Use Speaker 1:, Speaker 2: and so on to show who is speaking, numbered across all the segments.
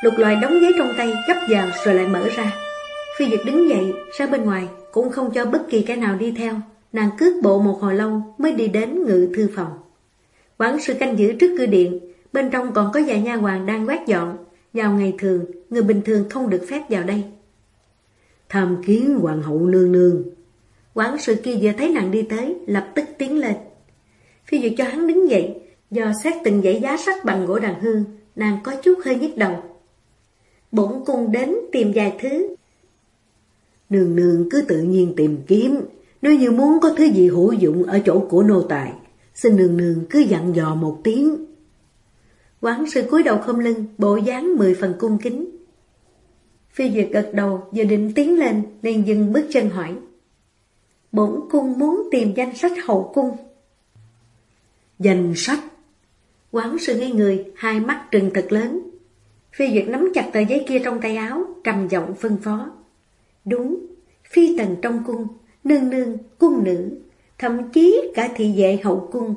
Speaker 1: Lục loài đóng giấy trong tay gấp vào rồi lại mở ra. Phi Dực đứng dậy ra bên ngoài Cũng không cho bất kỳ cái nào đi theo. Nàng cướp bộ một hồi lâu mới đi đến ngự thư phòng. Quản sự canh giữ trước cửa điện Bên trong còn có vài nha hoàng đang quét dọn. Vào ngày thường Người bình thường không được phép vào đây.
Speaker 2: Tham kiến hoàng hậu nương nương.
Speaker 1: Quản sự kia vừa thấy nàng đi tới Lập tức tiến lên. Phi Duyệt cho hắn đứng dậy Do xét từng dãy giá sách bằng gỗ đàn hương Nàng có chút hơi nhức đầu Bổn cung đến tìm vài thứ.
Speaker 2: Nương nương cứ tự nhiên tìm kiếm, Nếu như muốn có thứ gì hữu dụng Ở chỗ của nô tài, Xin nương nương cứ dặn dò một tiếng.
Speaker 1: Quán sư cúi đầu không lưng, Bộ dáng mười phần cung kính. Phi Duyệt gật đầu, Vừa định tiến lên, liền dừng bước chân hỏi. Bổn cung muốn tìm danh sách hậu cung.
Speaker 2: Danh sách?
Speaker 1: Quán sư ngay người, Hai mắt trừng thật lớn. Phi Duyệt nắm chặt tờ giấy kia trong tay áo Trầm giọng phân phó. Đúng, phi tần trong cung Nương nương, cung nữ Thậm chí cả thị vệ hậu cung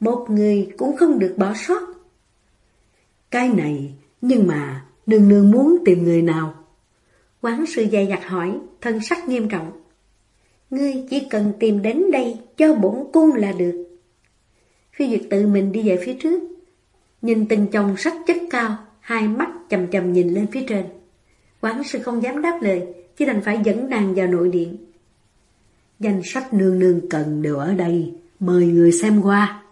Speaker 1: Một người cũng không được bỏ sót.
Speaker 2: Cái này Nhưng mà nương nương muốn tìm người nào?
Speaker 1: Quán sư dày dặt hỏi Thân sắc nghiêm trọng. Ngươi chỉ cần tìm đến đây Cho bổn cung là được. Phi Duyệt tự mình đi về phía trước Nhìn từng chồng sách chất cao Hai mắt chầm chầm nhìn lên phía trên. Quán sư không dám đáp lời, Chỉ đành phải dẫn nàng vào nội điện.
Speaker 2: Danh sách nương nương cần đều ở đây, Mời người xem qua.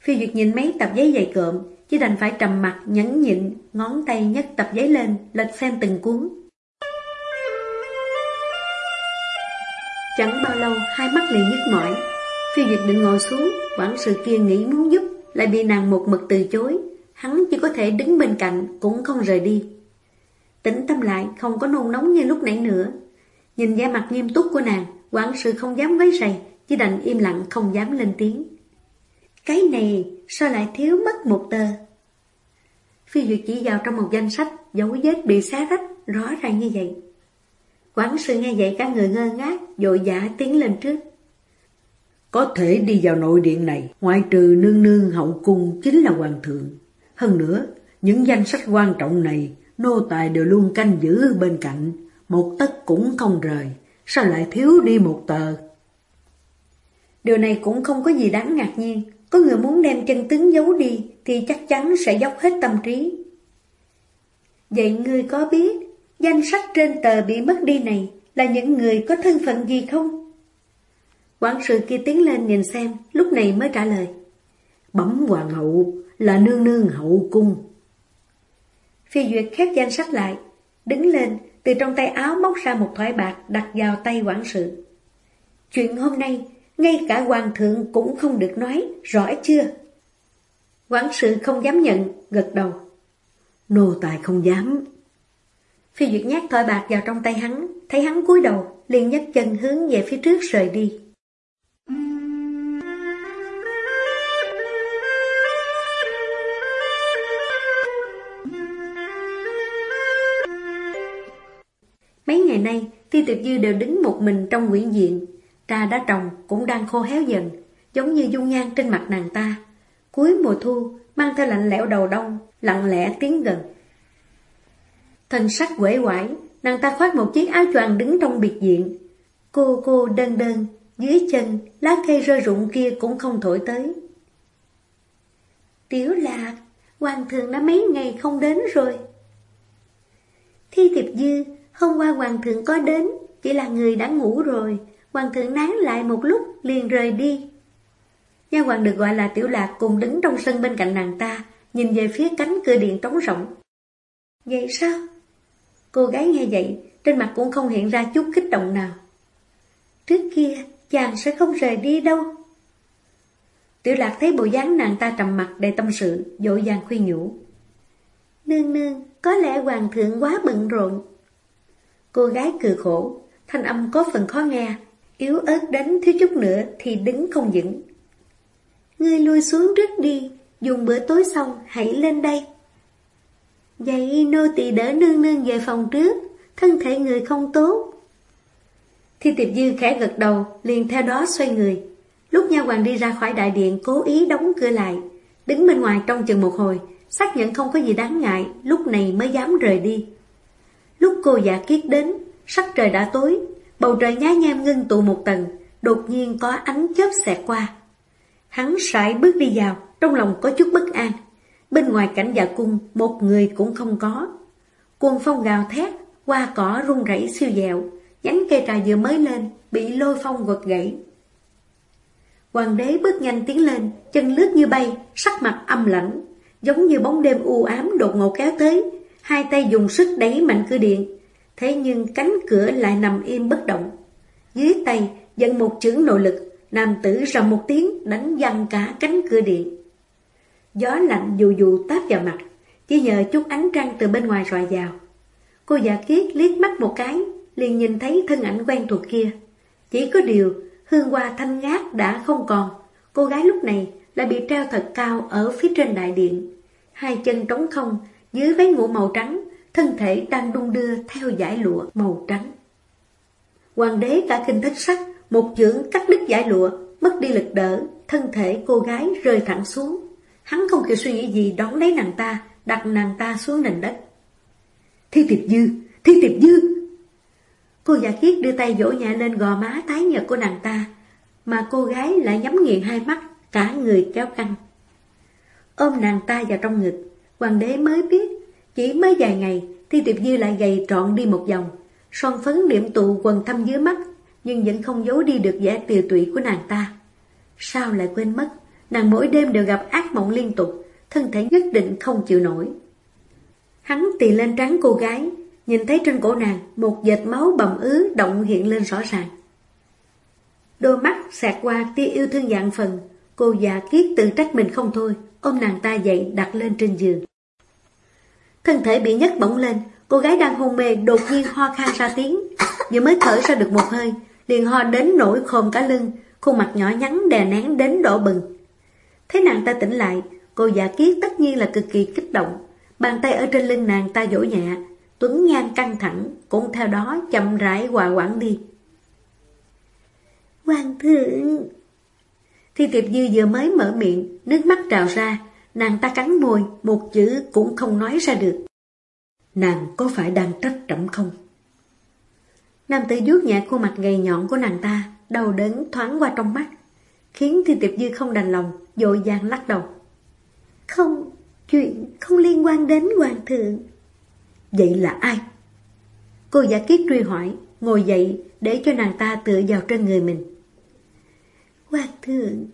Speaker 1: Phi Duyệt nhìn mấy tập giấy dày cộm, Chỉ đành phải trầm mặt nhẫn nhịn, Ngón tay nhấc tập giấy lên, Lật xem từng cuốn. Chẳng bao lâu, hai mắt liền nhức mỏi. Phi Duyệt định ngồi xuống Quản sự kia nghĩ muốn giúp, Lại bị nàng một mực từ chối. Hắn chỉ có thể đứng bên cạnh, Cũng không rời đi. Tỉnh tâm lại, không có nôn nóng như lúc nãy nữa. Nhìn da mặt nghiêm túc của nàng, Quản sự không dám vấy rầy, Chỉ đành im lặng không dám lên tiếng. Cái này, sao lại thiếu mất một tờ? Phi Duyệt chỉ vào trong một danh sách, Dấu vết bị xé rách, Rõ ràng như vậy. Quản sự nghe vậy cả người ngơ ngác, Dội dã tiến lên trước.
Speaker 2: Có thể đi vào nội điện này, Ngoại trừ nương nương hậu cung Chính là hoàng thượng. Hơn nữa, những danh sách quan trọng này, Nô tài đều luôn canh giữ bên cạnh. Một tấc cũng không rời. Sao lại thiếu đi một tờ?
Speaker 1: Điều này cũng không có gì đáng ngạc nhiên. Có người muốn đem chân tướng giấu đi Thì chắc chắn sẽ dốc hết tâm trí. Vậy ngươi có biết Danh sách trên tờ bị mất đi này Là những người có thân phận gì không? Quản sự kia tiến lên nhìn xem, Lúc này mới trả lời.
Speaker 2: Bấm hoàng hậu là nương nương hậu cung
Speaker 1: Phi Duyệt khép danh sách lại Đứng lên từ trong tay áo móc ra một thỏi bạc Đặt vào tay quản sự Chuyện hôm nay Ngay cả hoàng thượng cũng không được nói Rõ chưa? Quản sự không dám nhận Gật đầu
Speaker 2: Nô tài không dám
Speaker 1: Phi Duyệt nhát thỏi bạc vào trong tay hắn, thấy hắn cúi đầu, liền nhấc chân hướng về phía trước rời đi. Mấy ngày nay, Ti Tiệp Dư đều đứng một mình trong nguyễn diện. Trà đã trồng cũng đang khô héo dần, giống như dung nhan trên mặt nàng ta. Cuối mùa thu, mang theo lạnh lẽo đầu đông, lặng lẽ tiến gần. Thân sắc quể quải, nàng ta khoác một chiếc áo choàng đứng trong biệt diện, Cô cô đơn đơn, dưới chân, lá cây rơi rụng kia cũng không thổi tới. Tiểu lạc, hoàng thượng đã mấy ngày không đến rồi. Thi tiệp dư, hôm qua hoàng thượng có đến, chỉ là người đã ngủ rồi. Hoàng thượng nán lại một lúc, liền rời đi. Nha hoàng được gọi là tiểu lạc cùng đứng trong sân bên cạnh nàng ta, nhìn về phía cánh cửa điện trống rộng. Vậy sao? Cô gái nghe vậy, trên mặt cũng không hiện ra chút kích động nào. Trước kia, chàng sẽ không rời đi đâu. Tiểu lạc thấy bộ dáng nàng ta trầm mặt đầy tâm sự, dội dàng khuyên nhủ. Nương nương, có lẽ hoàng thượng quá bận rộn. Cô gái cười khổ, thanh âm có phần khó nghe, yếu ớt đến thiếu chút nữa thì đứng không vững. Ngươi lui xuống trước đi, dùng bữa tối xong hãy lên đây. Vậy nô tỳ đỡ nương nương về phòng trước, thân thể người không tốt. Thi tiệp dư khẽ gật đầu, liền theo đó xoay người. Lúc nha hoàng đi ra khỏi đại điện cố ý đóng cửa lại, đứng bên ngoài trong chừng một hồi, xác nhận không có gì đáng ngại, lúc này mới dám rời đi. Lúc cô giả kiết đến, sắc trời đã tối, bầu trời nhá nhem ngưng tụ một tầng, đột nhiên có ánh chớp xẹt qua. Hắn sải bước đi vào, trong lòng có chút bất an. Bên ngoài cảnh dạ cung, một người cũng không có. Cuồng phong gào thét, hoa cỏ rung rẩy siêu dẹo, nhánh cây trà vừa mới lên, bị lôi phong quật gãy. Hoàng đế bước nhanh tiến lên, chân lướt như bay, sắc mặt âm lạnh, giống như bóng đêm u ám đột ngột kéo tới, hai tay dùng sức đẩy mạnh cửa điện, thế nhưng cánh cửa lại nằm im bất động. Dưới tay dẫn một chưởng nội lực, nam tử rầm một tiếng đánh văng cả cánh cửa điện. Gió lạnh dù dù táp vào mặt, chỉ nhờ chút ánh trăng từ bên ngoài rọi vào. Cô giả kiết liếc mắt một cái, liền nhìn thấy thân ảnh quen thuộc kia. Chỉ có điều, hương hoa thanh ngát đã không còn. Cô gái lúc này lại bị treo thật cao ở phía trên đại điện. Hai chân trống không, dưới váy ngủ màu trắng, thân thể đang đung đưa theo giải lụa màu trắng. Hoàng đế cả kinh thích sắc, một chưởng cắt đứt giải lụa, mất đi lực đỡ, thân thể cô gái rơi thẳng xuống. Hắn không kịp suy nghĩ gì đón lấy nàng ta, đặt nàng ta xuống nền đất. Thi tiệp dư, thi tiệp dư! Cô giả kiết đưa tay vỗ nhẹ lên gò má tái nhợt của nàng ta, mà cô gái lại nhắm nghiền hai mắt, cả người kéo căng. Ôm nàng ta vào trong ngực, hoàng đế mới biết, chỉ mới vài ngày, thì Tiệp Dư lại gầy trọn đi một vòng, son phấn điểm tụ quần thâm dưới mắt, nhưng vẫn không giấu đi được vẻ tiều tụy của nàng ta. Sao lại quên mất, nàng mỗi đêm đều gặp ác mộng liên tục, thân thể nhất định không chịu nổi. Hắn tì lên trán cô gái, nhìn thấy trên cổ nàng một vệt máu bầm ứ động hiện lên rõ ràng. Đôi mắt xẹt qua tia yêu thương dạng phần, cô già kiết tự trách mình không thôi, ôm nàng ta dậy đặt lên trên giường. Thân thể bị nhấc bỗng lên, cô gái đang hôn mê đột nhiên ho khan ra tiếng, vừa mới thở ra được một hơi, liền ho đến nổi khồm cả lưng, khuôn mặt nhỏ nhắn đè nén đến đỏ bừng. Thấy nàng ta tỉnh lại, cô già kiết tất nhiên là cực kỳ kích động, bàn tay ở trên lưng nàng ta dỗ nhẹ, tuấn nhan căng thẳng, cũng theo đó chậm rãi hòa quảng đi. Hoàng thượng! Thi tiệp dư vừa mới mở miệng, nước mắt trào ra, nàng ta cắn môi, một chữ cũng không nói ra được. Nàng có phải đang trách trẫm không? Nam tử vuốt nhẹ khuôn mặt gầy nhọn của nàng ta, đầu đớn thoáng qua trong mắt, khiến Thi tiệp dư không đành lòng, dội vàng lắc đầu. Không, chuyện không liên quan đến hoàng thượng. Vậy là ai? Cô giả kiết truy hỏi, ngồi dậy để cho nàng ta tựa vào trên người mình. Hoàng thượng,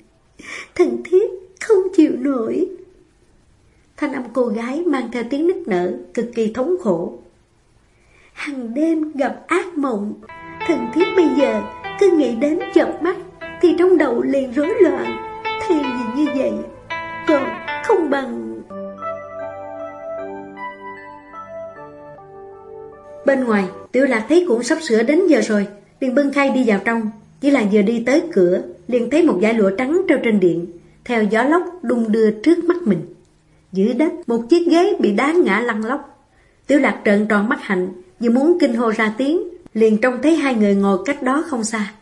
Speaker 1: thần thiết không chịu nổi. Thanh âm cô gái mang theo tiếng nức nở, cực kỳ thống khổ. Hằng đêm gặp ác mộng, thần thiết bây giờ cứ nghĩ đến chợp mắt thì trong đầu liền rối loạn. thì gì như vậy, còn không bằng... Bên ngoài, tiểu lạc thấy cũng sắp sửa đến giờ rồi, liền bưng khay đi vào trong. Chỉ là vừa đi tới cửa, liền thấy một dải lụa trắng treo trên điện, theo gió lốc đung đưa trước mắt mình. Dưới đất, một chiếc ghế bị đá ngã lăn lóc. Tiểu lạc trợn tròn mắt hạnh, như muốn kinh hô ra tiếng, liền trông thấy hai người ngồi cách đó không xa.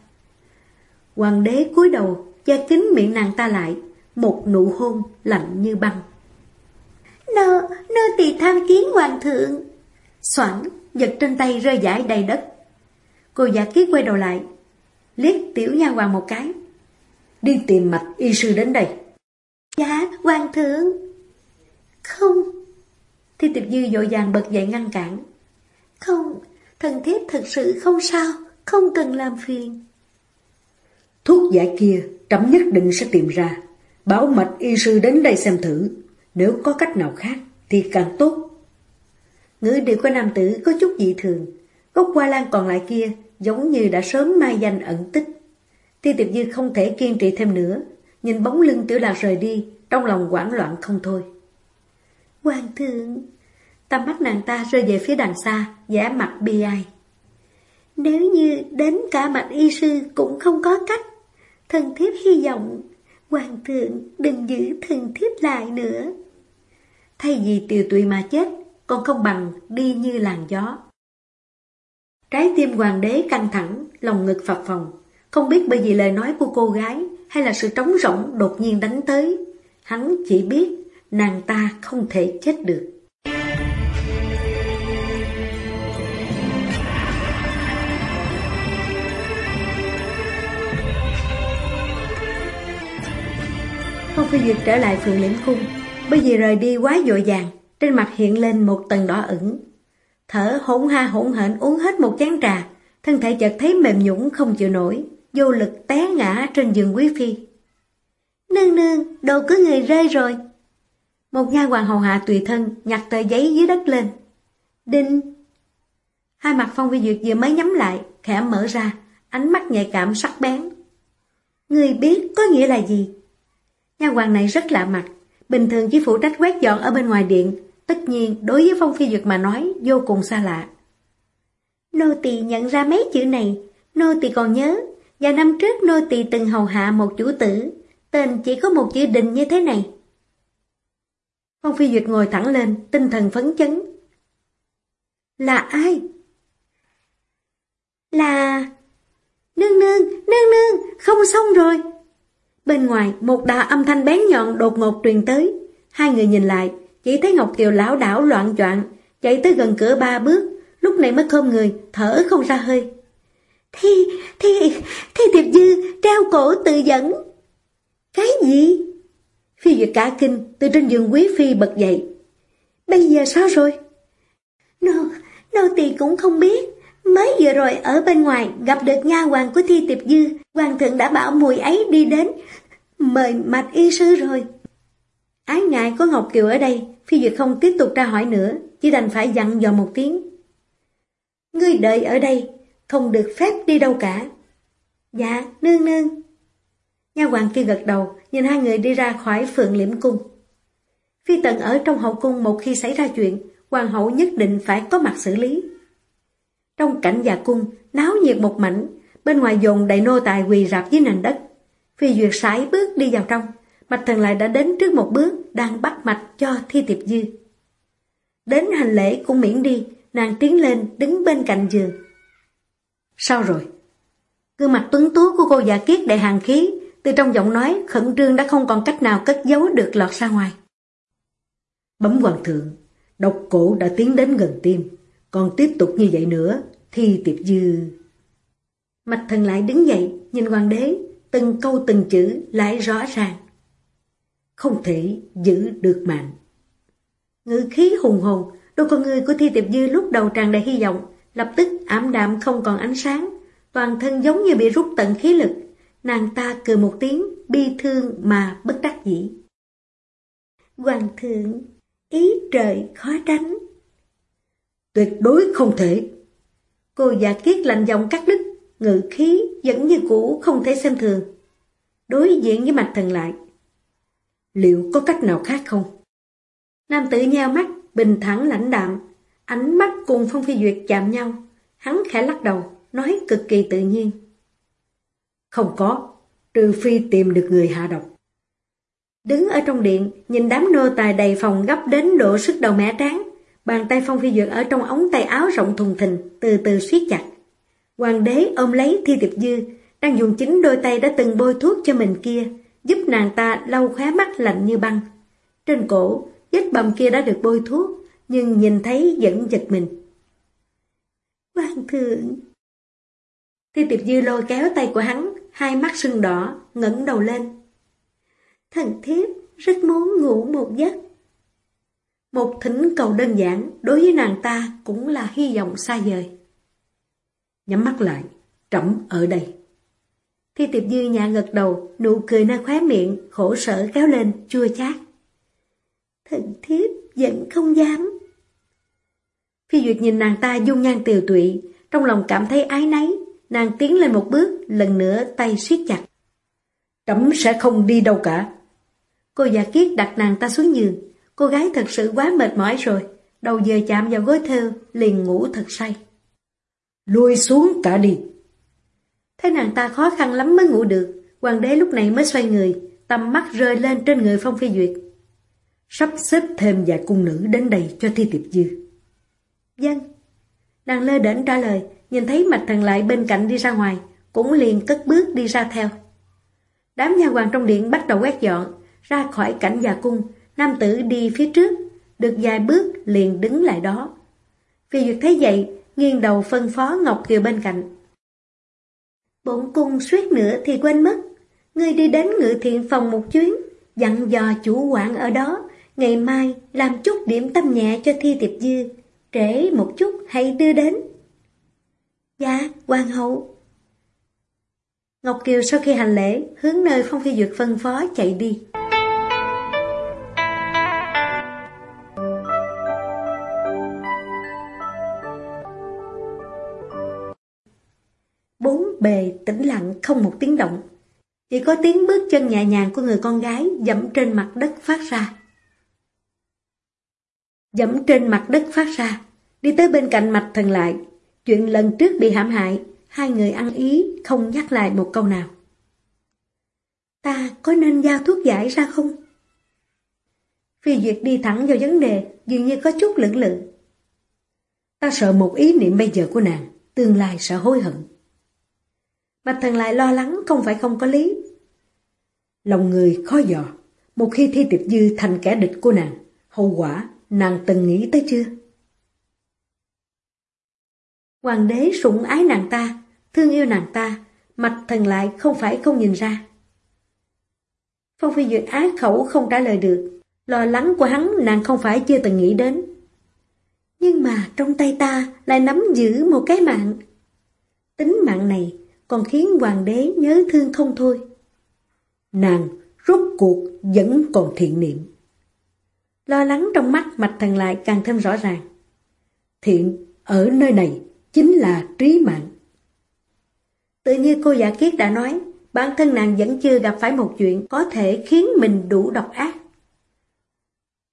Speaker 1: Hoàng đế cúi đầu, che kín miệng nàng ta lại, một nụ hôn lạnh như băng. Nơ, nơ tỳ tham kiến hoàng thượng. Soảng, giật trên tay rơi giải đầy đất. Cô giả kiết quay đầu lại, liếc tiểu nha hoàng một cái. Đi tìm mạch y sư đến đây. Dạ, hoàng thượng. Không. Thi tiệp dư dội vàng bật dậy ngăn cản. Không, thần thiếp thật sự không sao, không cần làm phiền.
Speaker 2: Thuốc giải kia, trẫm nhất định sẽ tìm ra. Bảo mạch y sư đến đây xem thử. Nếu có cách nào khác, thì càng tốt.
Speaker 1: Ngữ điệu của nam tử có chút dị thường. Gốc hoa lan còn lại kia, giống như đã sớm mai danh ẩn tích. Tiêu tiệp dư không thể kiên trì thêm nữa, nhìn bóng lưng tiểu lạc rời đi, trong lòng hoảng loạn không thôi. Hoàng thượng, tầm mắt nàng ta rơi về phía đằng xa, giả mặt bi ai. Nếu như đến cả bạch y sư cũng không có cách, thần thiếp hy vọng, hoàng thượng đừng giữ thần thiếp lại nữa. Thay vì tiều tụy mà chết, còn không bằng đi như làn gió. Trái tim hoàng đế căng thẳng, lòng ngực phập phồng, không biết bởi vì lời nói của cô gái hay là sự trống rỗng đột nhiên đánh tới. Hắn chỉ biết nàng ta không thể chết được. Phong Phi Duyệt trở lại phường liễm cung, bởi vì rời đi quá dội vàng, trên mặt hiện lên một tầng đỏ ửng. Thở hỗn ha hỗn hển uống hết một chén trà, thân thể chợt thấy mềm nhũng không chịu nổi, vô lực té ngã trên giường quý phi. Nương nương, đồ cứ người rơi rồi. Một nha hoàng hầu hạ tùy thân nhặt tờ giấy dưới đất lên. Đinh! Hai mặt phong vi duyệt vừa mới nhắm lại, khẽ mở ra, ánh mắt nhạy cảm sắc bén. Người biết có nghĩa là gì? Nha hoàng này rất lạ mặt, bình thường chỉ phụ trách quét dọn ở bên ngoài điện, tất nhiên đối với Phong Phi Duyệt mà nói vô cùng xa lạ. Nô tỳ nhận ra mấy chữ này, nô tỳ còn nhớ, và năm trước nô tỳ từng hầu hạ một chủ tử, tên chỉ có một chữ định như thế này. Phong Phi Duyệt ngồi thẳng lên, tinh thần phấn chấn. Là ai? Là... Nương nương, nương nương, không xong rồi. Bên ngoài, một đà âm thanh bén nhọn đột ngột truyền tới. Hai người nhìn lại, chỉ thấy Ngọc Kiều lão đảo loạn choạng chạy tới gần cửa ba bước, lúc này mới khom người, thở không ra hơi. Thi, thi, thi tiệp dư, treo cổ tự dẫn. Cái gì? Phi Duyệt cả kinh, từ trên giường quý phi bật dậy. Bây giờ sao rồi? Nô, nô tỳ cũng không biết. Mới vừa rồi ở bên ngoài gặp được nha hoàng của Thi Tiệp Dư, hoàng thượng đã bảo mùi ấy đi đến, mời mạch y sư rồi. Ái ngại có Ngọc Kiều ở đây, Phi Duyệt không tiếp tục tra hỏi nữa, chỉ đành phải dặn dò một tiếng. Ngươi đợi ở đây, không được phép đi đâu cả. Dạ, nương nương. Nha hoàng kia gật đầu, nhìn hai người đi ra khỏi phượng liễm cung. Phi tần ở trong hậu cung một khi xảy ra chuyện, hoàng hậu nhất định phải có mặt xử lý. Trong cảnh già cung, náo nhiệt một mảnh, bên ngoài dồn đầy nô tài quỳ rạp dưới nền đất. Phi Duyệt sải bước đi vào trong, Mạch Thần lại đã đến trước một bước, đang bắt mạch cho Thi Tiệp Dư. Đến hành lễ cũng miễn đi, nàng tiến lên đứng bên cạnh giường. Sao rồi? Gương mặt tuấn tú của cô giả kiết đầy hàng khí, từ trong giọng nói khẩn trương đã không còn cách nào cất giấu được lọt ra ngoài. Bấm hoàng thượng, độc cổ đã tiến đến gần tim, còn tiếp tục như vậy nữa, thì tiệp dư... Mạch thần lại đứng dậy, nhìn hoàng đế, từng câu từng chữ lại rõ ràng. Không thể giữ được mạng. Ngữ khí hùng hồn, đôi con người của Thi Tiệp Dư lúc đầu tràn đầy hy vọng, lập tức ảm đạm không còn ánh sáng, toàn thân giống như bị rút tận khí lực. Nàng ta cười một tiếng, bi thương mà bất đắc dĩ. Hoàng thượng, ý trời khó tránh.
Speaker 2: Tuyệt đối không thể.
Speaker 1: Cô giả kiết lạnh giọng cắt đứt, ngự khí vẫn như cũ không thể xem thường. Đối diện với mặt thần lại.
Speaker 2: Liệu có cách nào khác không?
Speaker 1: Nam tử nheo mắt, bình thẳng lãnh đạm, ánh mắt cùng Phong Phi Duyệt chạm nhau. Hắn khẽ lắc đầu, nói cực kỳ tự nhiên.
Speaker 2: Không có, trừ phi tìm được người hạ độc.
Speaker 1: Đứng ở trong điện, nhìn đám nô tài đầy phòng gấp đến độ sức đầu mẻ tráng, bàn tay Phong Phi Duyệt ở trong ống tay áo rộng thùng thình, từ từ siết chặt. Hoàng đế ôm lấy Thi Tiệp Dư, đang dùng chính đôi tay đã từng bôi thuốc cho mình kia, giúp nàng ta lau khóe mắt lạnh như băng. Trên cổ, vết bầm kia đã được bôi thuốc, nhưng nhìn thấy vẫn giật mình. Hoàng thượng! Thi Tiệp Dư lôi kéo tay của hắn, hai mắt sưng đỏ, ngẩng đầu lên. Thần thiếp rất muốn ngủ một giấc. Một thỉnh cầu đơn giản đối với nàng ta cũng là hy vọng xa vời.
Speaker 2: Nhắm mắt lại, trẫm ở đây.
Speaker 1: Thi tiệp dư nhà gật đầu, nụ cười nơi khóe miệng, khổ sở kéo lên, chua chát. Thần thiếp vẫn không dám. Phi Duyệt nhìn nàng ta dung nhan tiều tụy, trong lòng cảm thấy ái náy, nàng tiến lên một bước, lần nữa tay siết chặt.
Speaker 2: Trẫm sẽ không đi đâu cả.
Speaker 1: Cô già kiết đặt nàng ta xuống giường. Cô gái thật sự quá mệt mỏi rồi. Đầu giờ chạm vào gối thêu, liền ngủ thật say.
Speaker 2: Lui xuống cả đi.
Speaker 1: Thấy nàng ta khó khăn lắm mới ngủ được. Hoàng đế lúc này mới xoay người, tầm mắt rơi lên trên người Phong Phi Duyệt.
Speaker 2: Sắp xếp thêm vài cung nữ đến đây cho thi tiệp dư.
Speaker 1: Dân. Nàng lơ đễnh trả lời, nhìn thấy mạch thần lại bên cạnh đi ra ngoài, cũng liền cất bước đi ra theo. Đám nhà hoàng trong điện bắt đầu quét dọn, ra khỏi cảnh già cung, nam tử đi phía trước, được vài bước liền đứng lại đó. Phi Duyệt thấy vậy, nghiêng đầu phân phó Ngọc Kiều bên cạnh. Bổn cung suýt nữa thì quên mất, ngươi đi đến ngự thiện phòng một chuyến, dặn dò chủ quản ở đó, ngày mai làm chút điểm tâm nhẹ cho thi tiệp dư, trễ một chút hãy đưa đến. Dạ, hoàng hậu. Ngọc Kiều sau khi hành lễ, hướng nơi Phong Phi Duyệt phân phó chạy đi. Bốn bề tĩnh lặng không một tiếng động. Chỉ có tiếng bước chân nhẹ nhàng của người con gái dẫm trên mặt đất phát ra. Dẫm trên mặt đất phát ra, đi tới bên cạnh mạch thần lại. Chuyện lần trước bị hãm hại, hai người ăn ý không nhắc lại một câu nào. Ta có nên giao thuốc giải ra không? Phi Duyệt đi thẳng vào vấn đề, dường như có chút lưỡng lự.
Speaker 2: Ta sợ một ý niệm bây giờ của nàng, tương lai sợ hối hận.
Speaker 1: mạch thần lại lo lắng không phải không có lý.
Speaker 2: Lòng người khó dò, một khi thi tiệp dư thành kẻ địch của nàng, hậu quả nàng từng nghĩ tới chưa?
Speaker 1: Hoàng đế sủng ái nàng ta, thương yêu nàng ta, mạch thần lại không phải không nhìn ra. Phong Phi Duyệt ác khẩu không trả lời được, lo lắng của hắn nàng không phải chưa từng nghĩ đến. Nhưng mà trong tay ta lại nắm giữ một cái mạng. Tính mạng này còn khiến hoàng đế nhớ thương không thôi.
Speaker 2: Nàng rốt cuộc vẫn còn thiện niệm.
Speaker 1: Lo lắng trong mắt mạch thần lại càng thêm rõ ràng.
Speaker 2: Thiện ở nơi này chính là trí mạng.
Speaker 1: Tự như cô giả kiết đã nói, bản thân nàng vẫn chưa gặp phải một chuyện có thể khiến mình đủ độc ác.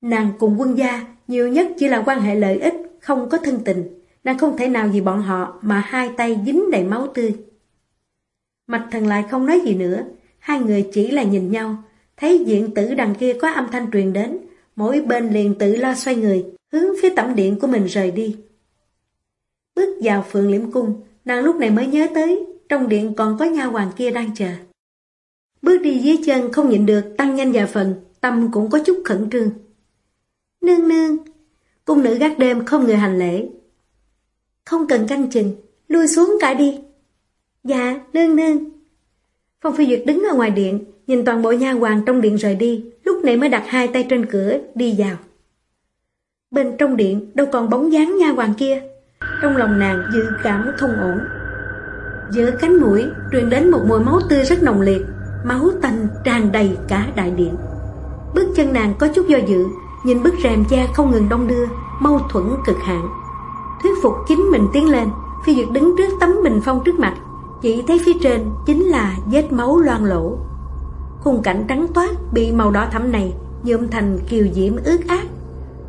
Speaker 1: Nàng cùng quân gia nhiều nhất chỉ là quan hệ lợi ích, không có thân tình. Nàng không thể nào vì bọn họ mà hai tay dính đầy máu tươi. Mạch thần lại không nói gì nữa, hai người chỉ là nhìn nhau, thấy diện tử đằng kia có âm thanh truyền đến, mỗi bên liền tự lo xoay người, hướng phía tẩm điện của mình rời đi. Bước vào phượng liễm cung, nàng lúc này mới nhớ tới, trong điện còn có nha hoàng kia đang chờ. Bước đi dưới chân không nhịn được tăng nhanh vài phần, tâm cũng có chút khẩn trương. Nương nương, cung nữ gác đêm không người hành lễ. Không cần canh chừng, lui xuống cả đi. Dạ, nương nương. Phong Phi Duyệt đứng ở ngoài điện, nhìn toàn bộ nha hoàng trong điện rời đi, lúc này mới đặt hai tay trên cửa, đi vào. Bên trong điện đâu còn bóng dáng nha hoàng kia, trong lòng nàng dự cảm không ổn. Giữa cánh mũi truyền đến một mùi máu tươi rất nồng liệt, máu tanh tràn đầy cả đại điện. Bước chân nàng có chút do dự, nhìn bức rèm da không ngừng đông đưa, mâu thuẫn cực hạn. Thuyết phục chính mình tiến lên, Phi Duyệt đứng trước tấm bình phong trước mặt, chỉ thấy phía trên chính là vết máu loang lỗ. Khung cảnh trắng toát bị màu đỏ thẫm này nhuộm thành kiều diễm ướt át.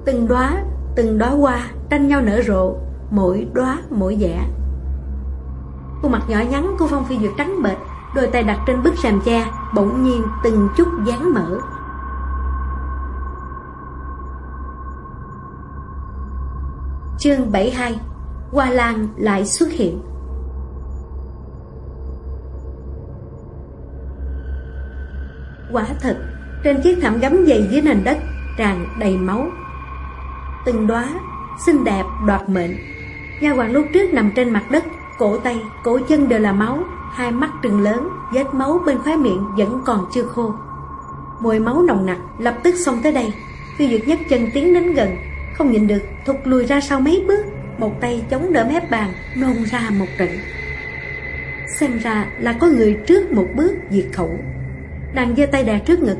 Speaker 1: Từng đóa, từng đóa hoa tranh nhau nở rộ, mỗi đóa mỗi vẻ. Khuôn mặt nhỏ nhắn của Phong Phi Duyệt trắng bệch, đôi tay đặt trên bức sàm che, bỗng nhiên từng chút dán mở. Chương 72 Hoa Lan lại xuất hiện Quả thật, trên chiếc thảm gấm dày dưới nền đất tràn đầy máu. Từng đóa xinh đẹp đoạt mệnh. Nha hoàng lúc trước nằm trên mặt đất, cổ tay, cổ chân đều là máu, hai mắt trừng lớn, vết máu bên khóe miệng vẫn còn chưa khô. Mùi máu nồng nặc lập tức xông tới đây. Phi Duyệt nhấc chân tiến đến gần, không nhìn được, thụt lùi ra sau mấy bước, một tay chống đỡ mép bàn, nôn ra một trận. Xem ra là có người trước một bước diệt khẩu. Nàng giơ tay đè trước ngực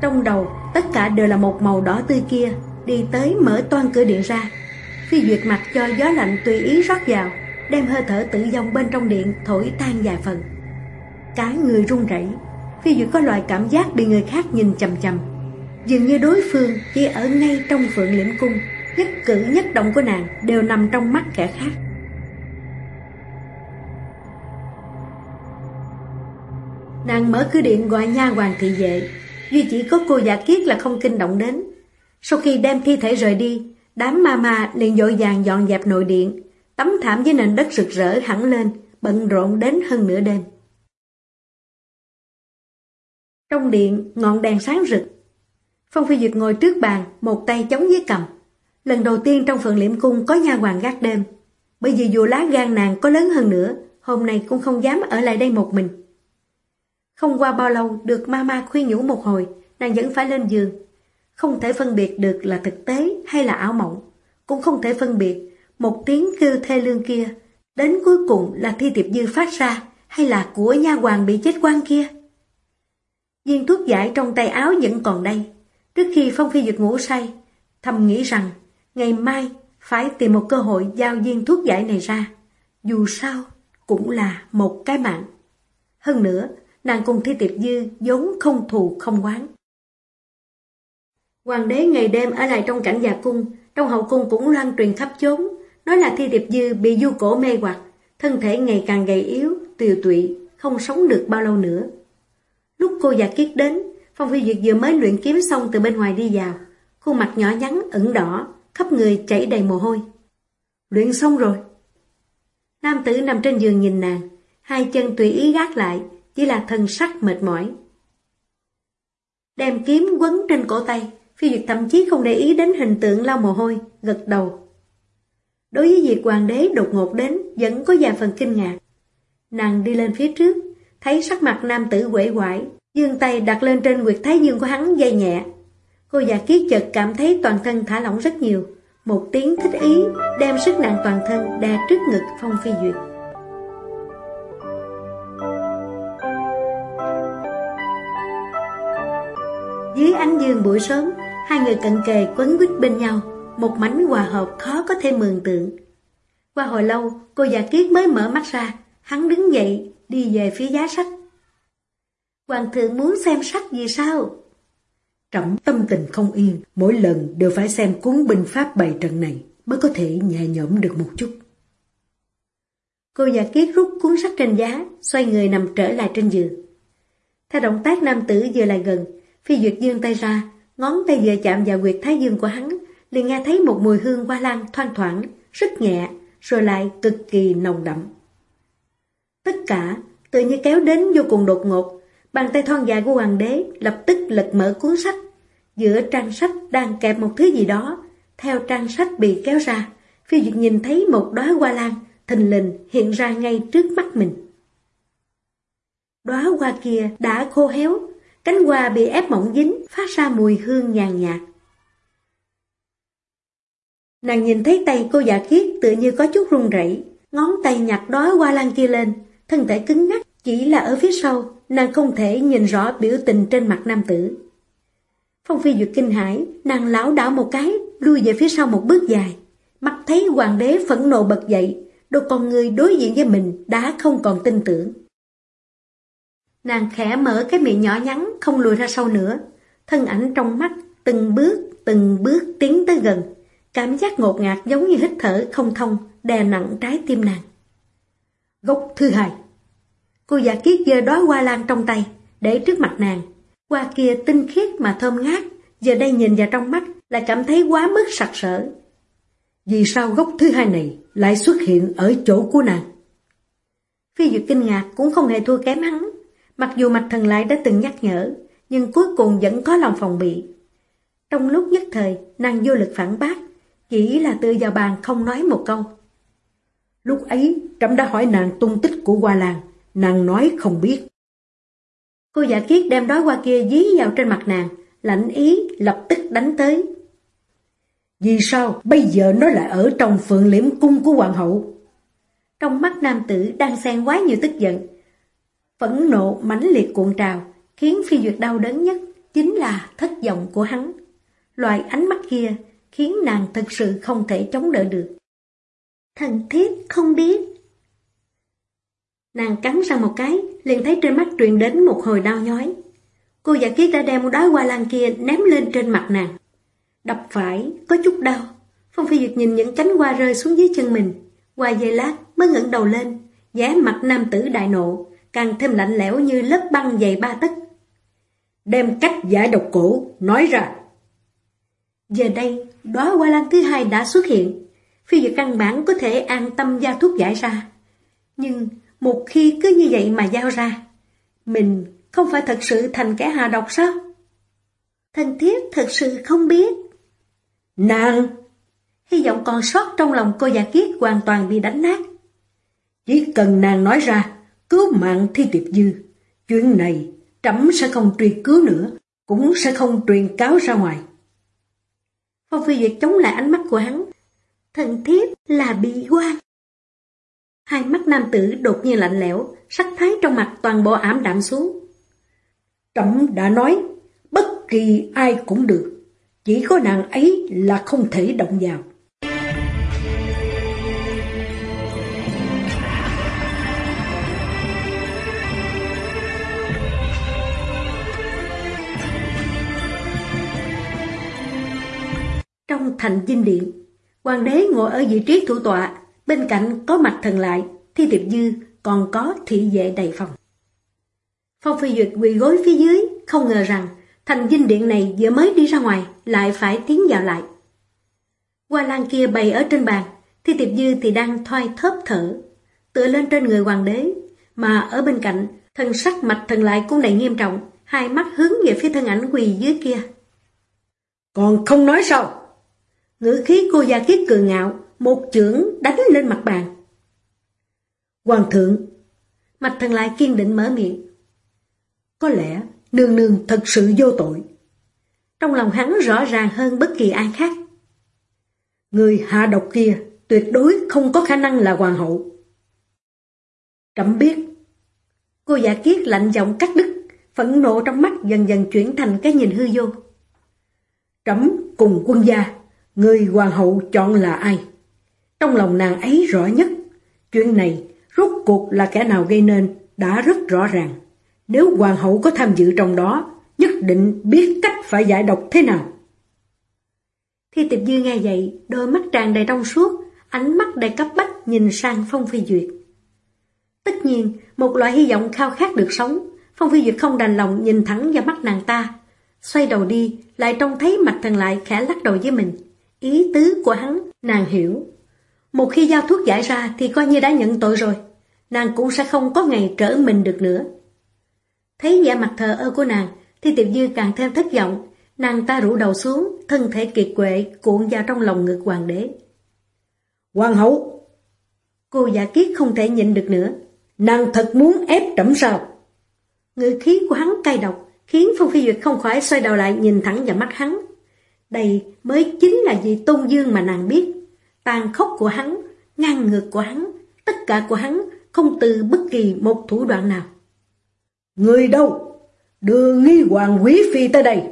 Speaker 1: Trong đầu tất cả đều là một màu đỏ tươi kia Đi tới mở toan cửa điện ra Phi duyệt mặt cho gió lạnh tùy ý rót vào Đem hơi thở tự dòng bên trong điện Thổi tan vài phần Cả người run rẩy Phi Duyệt có loại cảm giác bị người khác nhìn chầm chầm. Dường như đối phương chỉ ở ngay trong phượng liễm cung, nhất cử nhất động của nàng đều nằm trong mắt kẻ khác. Nàng mở cửa điện gọi nha hoàng thị vệ, duy chỉ có cô giả kiết là không kinh động đến. Sau khi đem thi thể rời đi, đám ma ma liền dội vàng dọn dẹp nội điện, tấm thảm với nền đất rực rỡ hẳn lên, bận rộn đến hơn nửa đêm. Trong điện, ngọn đèn sáng rực. Phong Phi Duyệt ngồi trước bàn, một tay chống dưới cầm. Lần đầu tiên trong phượng liễm cung có nha hoàng gác đêm. Bởi vì dù lá gan nàng có lớn hơn nữa, hôm nay cũng không dám ở lại đây một mình. Không qua bao lâu được mama khuyên nhủ một hồi, nàng vẫn phải lên giường. Không thể phân biệt được là thực tế hay là ảo mộng. Cũng không thể phân biệt một tiếng kêu thê lương kia, đến cuối cùng là thi tiệp dư phát ra hay là của nha hoàng bị chết quan kia. Viên thuốc giải trong tay áo vẫn còn đây. Trước khi Phong Phi Dược ngủ say, thầm nghĩ rằng ngày mai phải tìm một cơ hội giao viên thuốc giải này ra. Dù sao, cũng là một cái mạng. Hơn nữa, nàng cùng Thi Tiệp Dư vốn không thù không quán. Hoàng đế ngày đêm ở lại trong cảnh già cung, trong hậu cung cũng loan truyền khắp chốn, nói là Thi Tiệp Dư bị du cổ mê hoặc, thân thể ngày càng gầy yếu, tiều tụy, không sống được bao lâu nữa. Lúc cô già kiết đến, Phong Phi Duyệt vừa mới luyện kiếm xong từ bên ngoài đi vào, khuôn mặt nhỏ nhắn, ửng đỏ, khắp người chảy đầy mồ hôi. Luyện xong rồi. Nam tử nằm trên giường nhìn nàng, hai chân tùy ý gác lại, chỉ là thân sắc mệt mỏi. Đem kiếm quấn trên cổ tay, Phi Duyệt thậm chí không để ý đến hình tượng lau mồ hôi, gật đầu. Đối với việc hoàng đế đột ngột đến, vẫn có vài phần kinh ngạc. Nàng đi lên phía trước, thấy sắc mặt nam tử quể quải, dương tay đặt lên trên quyệt thái dương của hắn dây nhẹ. Cô già kiết chợt cảm thấy toàn thân thả lỏng rất nhiều, một tiếng thích ý đem sức nặng toàn thân đè trước ngực Phong Phi Duyệt. Dưới ánh dương buổi sớm, hai người cận kề quấn quýt bên nhau, một mảnh hòa hợp khó có thể mường tượng. Qua hồi lâu, cô già kiết mới mở mắt ra, hắn đứng dậy, đi về phía giá sách. Hoàng thượng muốn xem sách gì sao?
Speaker 2: trọng tâm tình không yên, mỗi lần đều phải xem cuốn binh pháp bày trận này mới có thể nhẹ nhõm được một chút.
Speaker 1: Cô già kiết rút cuốn sách trên giá, xoay người nằm trở lại trên giường. Theo động tác nam tử vừa lại gần, Phi Duyệt dương tay ra, ngón tay vừa chạm vào quyệt thái dương của hắn, liền nghe thấy một mùi hương hoa lan thoang thoảng, rất nhẹ, rồi lại cực kỳ nồng đậm. Tất cả tự như kéo đến vô cùng đột ngột, bàn tay thon dài của hoàng đế lập tức lật mở cuốn sách. Giữa trang sách đang kẹp một thứ gì đó, theo trang sách bị kéo ra, Phi Duyệt nhìn thấy một đóa hoa lan thình lình hiện ra ngay trước mắt mình. Đóa hoa kia đã khô héo, cánh hoa bị ép mỏng dính, phát ra mùi hương nhàn nhạt. Nàng nhìn thấy tay cô giả kiết tựa như có chút run rẩy, ngón tay nhặt đói hoa lan kia lên, thân thể cứng ngắc, chỉ là ở phía sau, nàng không thể nhìn rõ biểu tình trên mặt nam tử. Phong Phi Duyệt kinh hãi, nàng lão đảo một cái, lui về phía sau một bước dài. Mặt thấy hoàng đế phẫn nộ bật dậy, đôi con người đối diện với mình đã không còn tin tưởng. Nàng khẽ mở cái miệng nhỏ nhắn, không lùi ra sau nữa. Thân ảnh trong mắt, từng bước, từng bước tiến tới gần. Cảm giác ngột ngạt giống như hít thở không thông, đè nặng trái tim nàng. Gốc thứ hai Cô giả kiết giơ đóa hoa lan trong tay, để trước mặt nàng. Hoa kia tinh khiết mà thơm ngát, giờ đây nhìn vào trong mắt lại cảm thấy quá mức sặc sỡ.
Speaker 2: Vì sao gốc thứ hai này lại xuất hiện ở chỗ của nàng?
Speaker 1: Phi Duyệt kinh ngạc cũng không hề thua kém hắn. Mặc dù mạch thần lại đã từng nhắc nhở, nhưng cuối cùng vẫn có lòng phòng bị. Trong lúc nhất thời, nàng vô lực phản bác, chỉ là tư vào bàn không nói một câu.
Speaker 2: Lúc ấy, trẫm đã hỏi nàng tung tích của Hoa Lan, nàng nói không biết.
Speaker 1: Cô giả kiết đem đói qua kia dí vào trên mặt nàng, lạnh ý lập tức đánh tới.
Speaker 2: Vì sao bây giờ nó lại ở trong phượng liễm cung của hoàng hậu?
Speaker 1: Trong mắt nam tử đang xen quá nhiều tức giận. Phẫn nộ mãnh liệt cuộn trào, khiến phi duyệt đau đớn nhất chính là thất vọng của hắn. Loại ánh mắt kia khiến nàng thật sự không thể chống đỡ được. Thần thiết không biết. Nàng cắn răng một cái, liền thấy trên mắt truyền đến một hồi đau nhói. Cô giả kiết đã đem một đói hoa lan kia ném lên trên mặt nàng. Đập phải, có chút đau. Phong Phi Duyệt nhìn những cánh hoa rơi xuống dưới chân mình. Qua giây lát mới ngẩng đầu lên, giá mặt nam tử đại nộ, càng thêm lạnh lẽo như lớp băng dày ba tấc.
Speaker 2: Đem cách giải độc cổ, nói ra.
Speaker 1: Giờ đây, đóa hoa lan thứ hai đã xuất hiện. Phi Duyệt căn bản có thể an tâm giao thuốc giải ra. Nhưng một khi cứ như vậy mà giao ra, mình không phải thật sự thành kẻ hà độc sao? Thần thiết thật sự không biết.
Speaker 2: Nàng!
Speaker 1: Hy vọng còn sót trong lòng cô giả kiết hoàn toàn bị đánh nát.
Speaker 2: Chỉ cần nàng nói ra, cứu mạng thi tiệp dư. Chuyện này, trẫm sẽ không truy cứu nữa, cũng sẽ không truyền cáo ra ngoài.
Speaker 1: Phong Phi Duyệt chống lại ánh mắt của hắn. Thần thiếp là bị quan. Hai mắt nam tử đột nhiên lạnh lẽo, sắc thái trong mặt toàn bộ ảm đạm xuống.
Speaker 2: Trẫm đã nói, bất kỳ ai cũng được, chỉ có nàng ấy là không thể động vào.
Speaker 1: Thành dinh điện, hoàng đế ngồi ở vị trí thủ tọa, bên cạnh có mặt thần lại, thi tiệp dư, còn có thị vệ đầy phòng. Phong Phi Duyệt quỳ gối phía dưới, không ngờ rằng thành dinh điện này vừa mới đi ra ngoài, lại phải tiến vào lại. Hoa lan kia bày ở trên bàn, Thi Tiệp Dư thì đang thoai thớp thở, tựa lên trên người hoàng đế, mà ở bên cạnh, thân sắc mạch thần lại cũng đầy nghiêm trọng, hai mắt hướng về phía thân ảnh quỳ dưới kia.
Speaker 2: Còn không nói sao?
Speaker 1: Ngữ khí cô gia kiết cường ngạo, một chưởng đánh lên mặt bàn.
Speaker 2: Hoàng thượng,
Speaker 1: Mạch thần lại kiên định mở miệng.
Speaker 2: Có lẽ nương nương thật sự vô tội.
Speaker 1: Trong lòng hắn rõ ràng hơn bất kỳ ai khác.
Speaker 2: Người hạ độc kia tuyệt đối không có khả năng là hoàng hậu. Trẫm biết.
Speaker 1: Cô giả kiết lạnh giọng cắt đứt, phẫn nộ trong mắt dần dần chuyển thành cái nhìn hư vô.
Speaker 2: Trẫm cùng quân gia, người hoàng hậu chọn là ai? Trong lòng nàng ấy rõ nhất, chuyện này rốt cuộc là kẻ nào gây nên đã rất rõ ràng. Nếu hoàng hậu có tham dự trong đó, nhất định biết cách phải giải độc thế nào.
Speaker 1: Thi tiệp dư nghe vậy, đôi mắt tràn đầy trong suốt, ánh mắt đầy cấp bách nhìn sang Phong Phi Duyệt. Tất nhiên, một loại hy vọng khao khát được sống, Phong Phi Duyệt không đành lòng nhìn thẳng vào mắt nàng ta. Xoay đầu đi, lại trông thấy mặt thần lại khẽ lắc đầu với mình. Ý tứ của hắn, nàng hiểu. Một khi giao thuốc giải ra thì coi như đã nhận tội rồi. Nàng cũng sẽ không có ngày trở mình được nữa. Thấy vẻ mặt thờ ơ của nàng, thì Tiệp Dư càng thêm thất vọng. Nàng ta rủ đầu xuống, thân thể kiệt quệ cuộn vào trong lòng ngực hoàng đế.
Speaker 2: Hoàng hậu!
Speaker 1: Cô giả kiết không thể nhịn được nữa.
Speaker 2: Nàng thật muốn ép trẫm sao?
Speaker 1: Ngữ khí của hắn cay độc, khiến Phong Phi Duyệt không khỏi xoay đầu lại nhìn thẳng vào mắt hắn. Đây mới chính là gì tôn dương mà nàng biết. Tàn khốc của hắn, ngang ngược của hắn, tất cả của hắn không từ bất kỳ một thủ đoạn nào.
Speaker 2: Người đâu? Đưa nghi hoàng quý phi tới đây.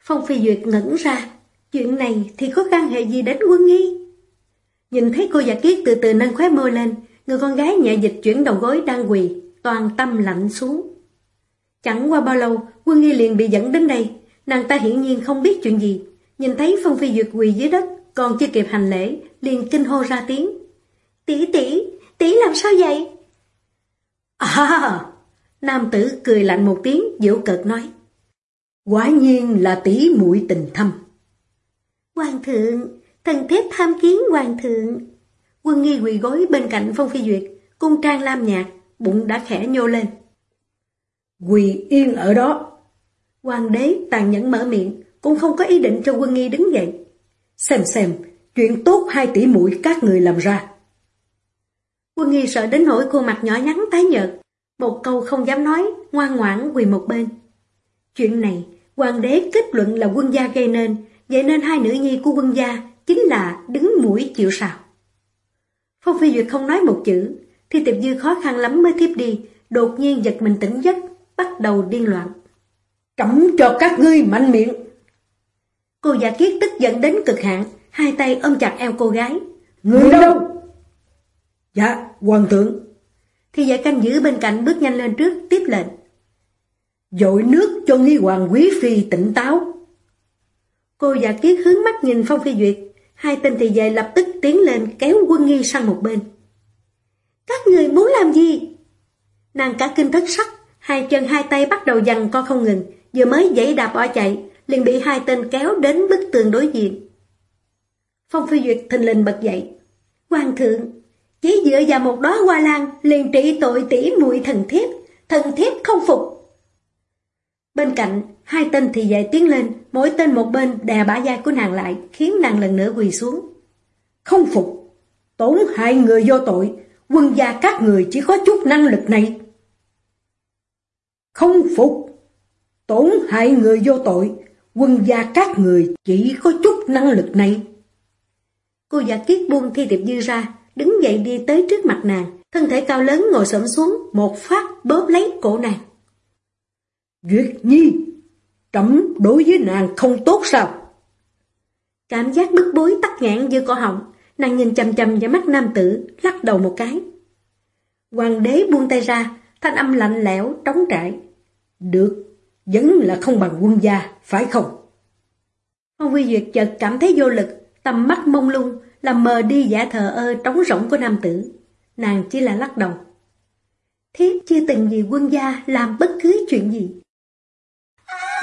Speaker 1: Phong Phi Duyệt ngẩn ra, chuyện này thì có can hệ gì đến quân nghi? Nhìn thấy cô giả kiết từ từ nâng khóe môi lên, người con gái nhẹ dịch chuyển đầu gối đang quỳ, toàn tâm lạnh xuống. Chẳng qua bao lâu, quân nghi liền bị dẫn đến đây, nàng ta hiển nhiên không biết chuyện gì. Nhìn thấy Phong Phi Duyệt quỳ dưới đất, còn chưa kịp hành lễ, liền kinh hô ra tiếng. Tỷ tỷ, tỷ làm sao vậy?
Speaker 2: À,
Speaker 1: nam tử cười lạnh một tiếng, dịu cợt nói.
Speaker 2: Quả nhiên là tỷ muội tình thâm.
Speaker 1: Hoàng thượng, thần thiếp tham kiến hoàng thượng. Quân nghi quỳ gối bên cạnh Phong Phi Duyệt, cung trang lam nhạt, bụng đã khẽ nhô lên.
Speaker 2: Quỳ yên ở đó.
Speaker 1: Hoàng đế tàn nhẫn mở miệng, cũng không có ý định cho quân nghi đứng dậy.
Speaker 2: Xem xem, chuyện tốt hai tỷ mũi các người làm ra.
Speaker 1: Quân nghi sợ đến nỗi khuôn mặt nhỏ nhắn tái nhợt, một câu không dám nói, ngoan ngoãn quỳ một bên. Chuyện này, hoàng đế kết luận là quân gia gây nên, vậy nên hai nữ nhi của quân gia chính là đứng mũi chịu sào. Phong Phi Duyệt không nói một chữ, thì tiệp dư khó khăn lắm mới thiếp đi, đột nhiên giật mình tỉnh giấc, bắt đầu điên loạn.
Speaker 2: Cấm cho các ngươi mạnh miệng.
Speaker 1: Cô giả kiết tức giận đến cực hạn, hai tay ôm chặt eo cô gái.
Speaker 2: Người đâu? Dạ, hoàng thượng.
Speaker 1: thì vệ canh giữ bên cạnh bước nhanh lên trước tiếp lệnh.
Speaker 2: Dội nước cho nghi hoàng quý phi tỉnh táo.
Speaker 1: Cô giả kiết hướng mắt nhìn Phong Phi Duyệt, hai tên thị vệ lập tức tiến lên kéo quân nghi sang một bên. Các người muốn làm gì? Nàng cả kinh thất sắc, hai chân hai tay bắt đầu dằn co không ngừng, vừa mới dãy đạp bỏ chạy, liền bị hai tên kéo đến bức tường đối diện. Phong Phi Duyệt thình lình bật dậy. Hoàng thượng, chỉ dựa vào một đóa hoa lan liền trị tội tỷ muội thần thiếp, thần thiếp không phục. Bên cạnh, hai tên thì dậy tiến lên, mỗi tên một bên đè bả vai của nàng lại, khiến nàng lần nữa quỳ xuống.
Speaker 2: Không phục, tổn hại người vô tội, quân gia các người chỉ có chút năng lực này. Không phục, tổn hại người vô tội, quân gia các người chỉ có chút năng lực này.
Speaker 1: Cô giả kiết buông thi tiệp dư ra, đứng dậy đi tới trước mặt nàng, thân thể cao lớn ngồi sẫm xuống, một phát bóp lấy cổ nàng.
Speaker 2: Duyệt nhi, trẫm đối với nàng không tốt sao?
Speaker 1: Cảm giác bức bối tắt ngạn giữa cổ họng, nàng nhìn chầm chầm vào mắt nam tử, lắc đầu một cái. Hoàng đế buông tay ra, thanh âm lạnh lẽo, trống trải.
Speaker 2: Được, vẫn là không bằng quân gia, phải không?
Speaker 1: Phong Huy Duyệt chợt cảm thấy vô lực, tầm mắt mông lung, làm mờ đi giả thờ ơ trống rỗng của nam tử. Nàng chỉ là lắc đầu. Thiếp chưa từng vì quân gia làm bất cứ chuyện gì.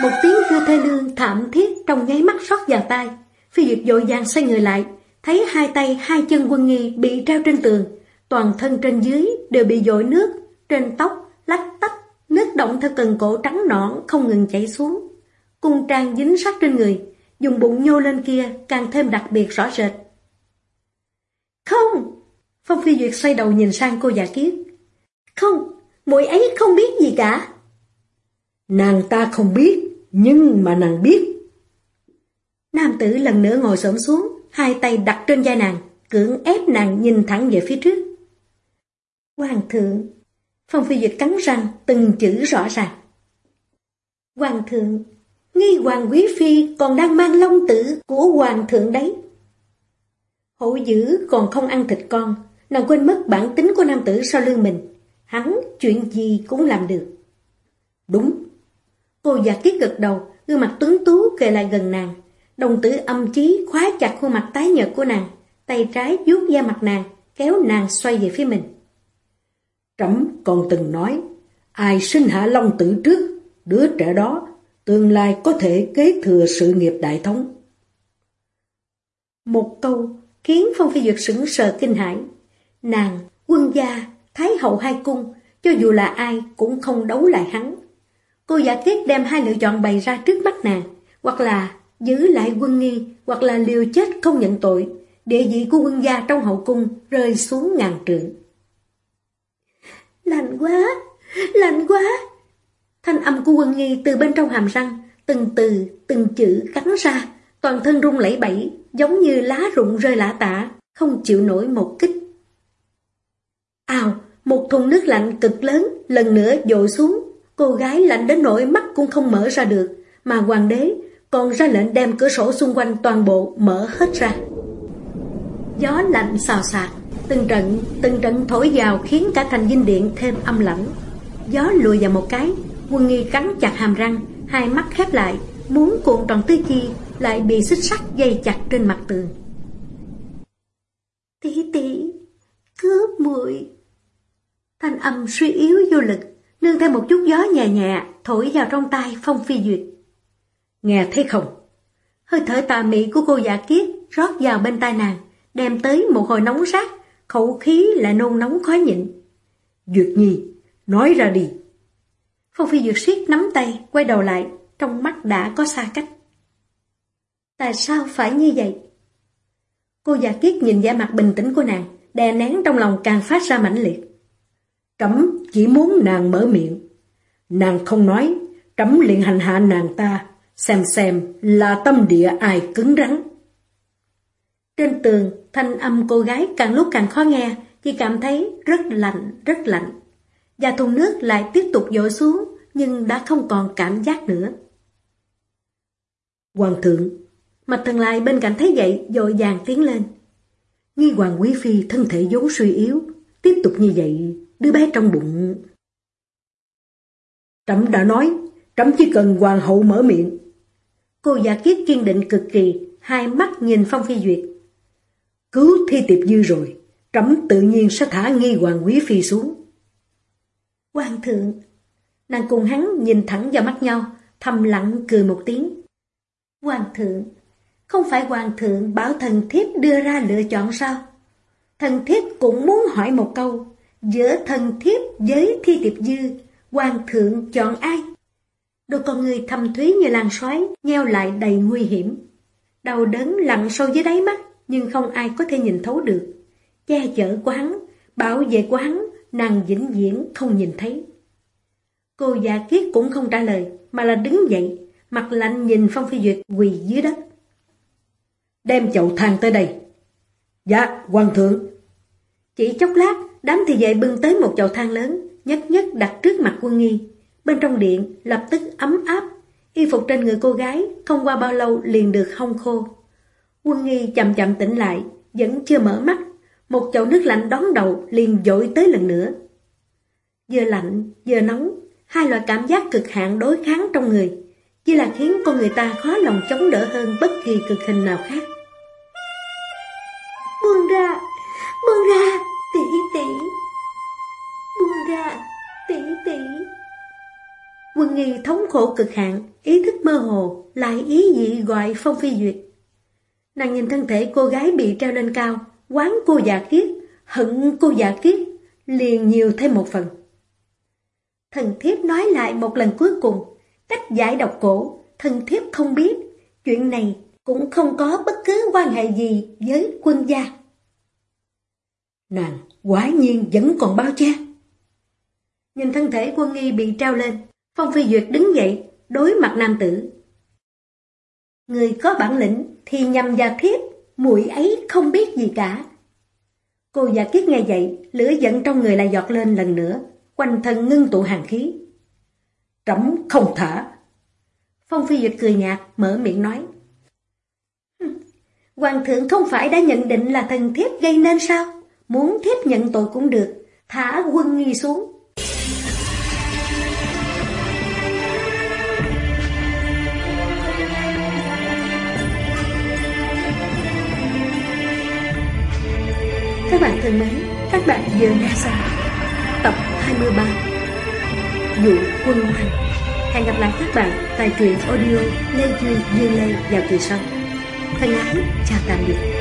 Speaker 1: Một tiếng kêu thê lương thảm thiết trong nháy mắt sót vào tai. Phi Duyệt dội vàng xoay người lại, thấy hai tay hai chân quân nghi bị treo trên tường, toàn thân trên dưới đều bị dội nước, trên tóc lách tách, nước động theo cần cổ trắng nõn không ngừng chảy xuống. Cung trang dính sát trên người, dùng bụng nhô lên kia càng thêm đặc biệt rõ rệt. Không! Phong Phi Duyệt xoay đầu nhìn sang cô giả kiết. Không, muội ấy không biết gì cả.
Speaker 2: Nàng ta không biết, nhưng mà nàng biết.
Speaker 1: Nam tử lần nữa ngồi xổm xuống, hai tay đặt trên vai nàng, cưỡng ép nàng nhìn thẳng về phía trước. Hoàng thượng, Phong Phi Duyệt cắn răng, từng chữ rõ ràng. Hoàng thượng, nghi hoàng quý phi còn đang mang long tử của hoàng thượng đấy. Hổ dữ còn không ăn thịt con, nàng quên mất bản tính của nam tử sau lưng mình. Hắn chuyện gì cũng làm được. Đúng. Cô già kiết gật đầu, gương mặt tuấn tú kề lại gần nàng. Đồng tử âm chí khóa chặt khuôn mặt tái nhợt của nàng, tay trái vuốt da mặt nàng, kéo nàng xoay về phía mình.
Speaker 2: Trẫm còn từng nói, ai sinh hạ long tử trước, đứa trẻ đó tương lai có thể kế thừa sự nghiệp đại thống.
Speaker 1: Một câu khiến Phong Phi Duyệt sững sờ kinh hãi. Nàng, quân gia, thái hậu hai cung, cho dù là ai cũng không đấu lại hắn. Cô giả kết đem hai lựa chọn bày ra trước mắt nàng, hoặc là giữ lại quân nghi, hoặc là liều chết không nhận tội, địa vị của quân gia trong hậu cung rơi xuống ngàn trượng. Lạnh quá, lạnh quá. Thanh âm của quân nghi từ bên trong hàm răng, từng từ, từng chữ cắn ra, toàn thân rung lẩy bẩy, giống như lá rụng rơi lã tả, không chịu nổi một kích. Ào, một thùng nước lạnh cực lớn, lần nữa dội xuống, cô gái lạnh đến nỗi mắt cũng không mở ra được, mà hoàng đế còn ra lệnh đem cửa sổ xung quanh toàn bộ mở hết ra. Gió lạnh xào xạc, từng trận, từng trận thổi vào khiến cả thành dinh điện thêm âm lạnh. Gió lùi vào một cái, quân nghi cắn chặt hàm răng, hai mắt khép lại, muốn cuộn tròn tứ chi, lại bị xích sắt dây chặt trên mặt tường. Tỷ tỷ, cướp muội Thanh âm suy yếu vô lực, nương theo một chút gió nhẹ nhẹ, thổi vào trong tay Phong Phi Duyệt.
Speaker 2: Nghe thấy không?
Speaker 1: Hơi thở tà mị của cô giả kiết rót vào bên tai nàng, đem tới một hồi nóng rát, khẩu khí là nôn nóng khó nhịn.
Speaker 2: Duyệt Nhi, nói ra đi.
Speaker 1: Phong Phi Duyệt siết nắm tay, quay đầu lại, trong mắt đã có xa cách. Tại sao phải như vậy? Cô già kiết nhìn vẻ mặt bình tĩnh của nàng, đè nén trong lòng càng phát ra mãnh liệt.
Speaker 2: Trẫm chỉ muốn nàng mở miệng. Nàng không nói, trẫm liền hành hạ nàng ta, xem xem là tâm địa ai cứng rắn.
Speaker 1: Trên tường, thanh âm cô gái càng lúc càng khó nghe, chỉ cảm thấy rất lạnh, rất lạnh. Và thùng nước lại tiếp tục dội xuống, nhưng đã không còn cảm giác nữa.
Speaker 2: Hoàng thượng,
Speaker 1: Mạch thần lại bên cạnh thấy vậy, dội vàng tiến lên.
Speaker 2: Nghi hoàng quý phi thân thể vốn suy yếu, tiếp tục như vậy đứa bé trong bụng. Trẫm đã nói, trẫm chỉ cần hoàng hậu mở miệng.
Speaker 1: Cô giả kiết kiên định cực kỳ, hai mắt nhìn Phong Phi Duyệt.
Speaker 2: Cứu thi tiệp dư rồi, trẫm tự nhiên sẽ thả nghi hoàng quý phi xuống.
Speaker 1: Hoàng thượng, nàng cùng hắn nhìn thẳng vào mắt nhau, thầm lặng cười một tiếng. Hoàng thượng, không phải hoàng thượng bảo thần thiếp đưa ra lựa chọn sao? Thần thiếp cũng muốn hỏi một câu, giữa thần thiếp với thi tiệp dư, hoàng thượng chọn ai? Đôi con người thầm thúy như làn xoáy, nheo lại đầy nguy hiểm. Đầu đớn lặn sâu dưới đáy mắt, nhưng không ai có thể nhìn thấu được. Che chở của hắn, bảo vệ của hắn, nàng vĩnh viễn không nhìn thấy. Cô già kiết cũng không trả lời, mà là đứng dậy, mặt lạnh nhìn Phong Phi Duyệt quỳ dưới đất.
Speaker 2: Đem chậu than tới đây. Dạ, hoàng thượng.
Speaker 1: Chỉ chốc lát, đám thị vệ bưng tới một chậu than lớn, nhất nhất đặt trước mặt quân nghi. Bên trong điện lập tức ấm áp, y phục trên người cô gái không qua bao lâu liền được hong khô. Quân nghi chậm chậm tỉnh lại, vẫn chưa mở mắt, một chậu nước lạnh đón đầu liền dội tới lần nữa. Vừa lạnh, vừa nóng, hai loại cảm giác cực hạn đối kháng trong người, chỉ là khiến con người ta khó lòng chống đỡ hơn bất kỳ cực hình nào khác. Buông ra, buông ra, tỷ tỷ. Buông ra, tỷ tỷ. Quân nghi thống khổ cực hạn, ý thức mơ hồ, lại ý dị gọi Phong Phi Duyệt. Nàng nhìn thân thể cô gái bị treo lên cao, quán cô giả kiết, hận cô giả kiết, liền nhiều thêm một phần. Thần thiếp nói lại một lần cuối cùng, cách giải độc cổ, thần thiếp không biết, chuyện này cũng không có bất cứ quan hệ gì với quân gia.
Speaker 2: Nàng quả nhiên vẫn còn bao che.
Speaker 1: Nhìn thân thể quân nghi bị treo lên, Phong Phi Duyệt đứng dậy, đối mặt nam tử. Người có bản lĩnh thì nhằm gia thiết muội ấy không biết gì cả. Cô giả kiết nghe vậy, lửa giận trong người lại giọt lên lần nữa, quanh thân ngưng tụ hàng khí.
Speaker 2: Trẫm không thả.
Speaker 1: Phong Phi Duyệt cười nhạt, mở miệng nói. Hoàng thượng không phải đã nhận định là thần thiếp gây nên sao? Muốn thiếp nhận tội cũng được, thả quân nghi xuống. Thân mến, các bạn vừa nghe xong tập 23 Dụ quân hoàng Hẹn gặp lại các bạn tại truyện audio Lê Duy Dương Lê vào kỳ sau. Thân ái, chào tạm biệt.